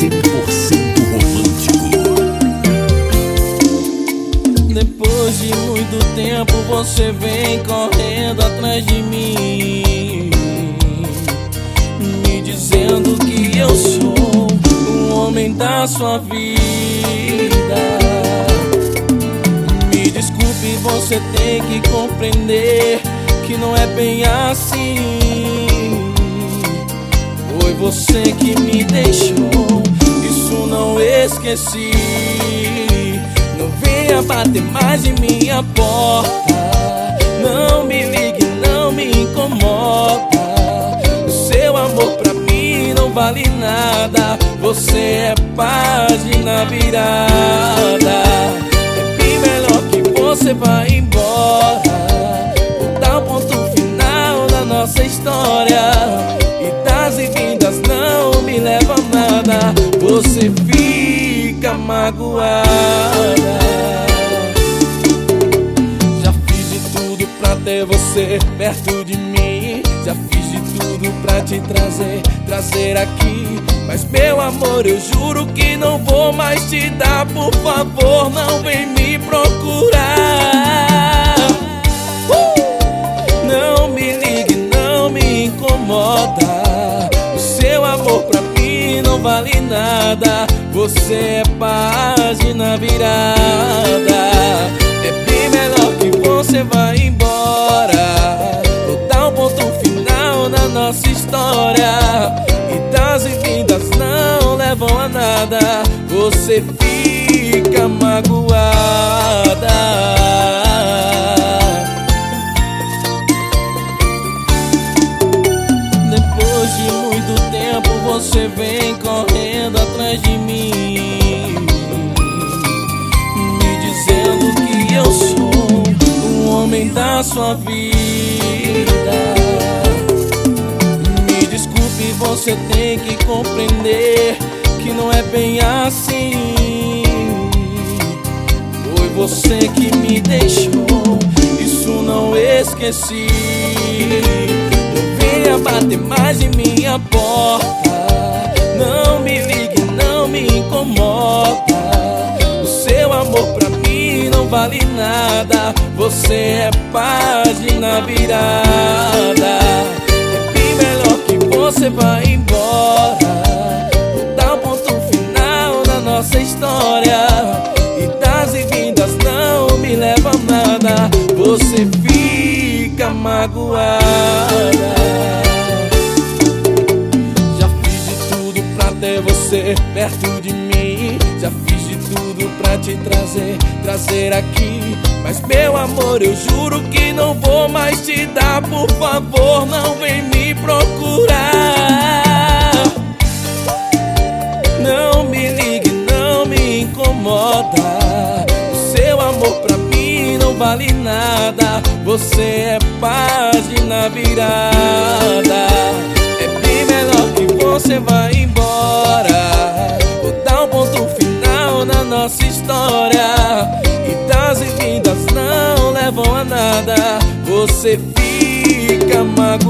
100% romântico. Depois de muito tempo você vem correndo atrás de mim Me dizendo que eu sou o homem da sua vida Me desculpe, você tem que compreender que não é bem assim Foi você que me deixou, isso não esqueci. Não venha bater mais em minha porta. Não me ligue, não me incomoda. O seu amor pra mim não vale nada. Você é página virada. É bem melhor que você vá E das vindas não me levam nada. Você fica magoada. Já fiz de tudo pra ter você perto de mim. Já fiz de tudo pra te trazer, trazer aqui. Mas meu amor, eu juro que não vou mais te dar. Por favor, não vem me procurar vale nada, você é página virada. É bem melhor que você vá embora. Vou dar um ponto final na nossa história. E das vindas não levam a nada, você fica magoada. Você vem correndo atrás de mim Me dizendo que eu sou o homem da sua vida. Me desculpe, você tem que compreender Que não é bem assim. Foi você que me deixou Isso não esqueci. Não venha bater mais em minha porta não me ligue, não me incomoda. O seu amor pra mim não vale nada. Você é página virada. É bem melhor que você vá embora. Vou dar ponto final na nossa história. E das e vindas não me levam a nada. Você fica magoada. Perto de mim. Já fiz de tudo pra te trazer, trazer aqui. Mas meu amor, eu juro que não vou mais te dar. Por favor, não vem me procurar. Não me ligue, não me incomoda. O seu amor pra mim não vale nada. Você é página virada. Nossa história. E das e vindas não levam a nada. Você fica magoada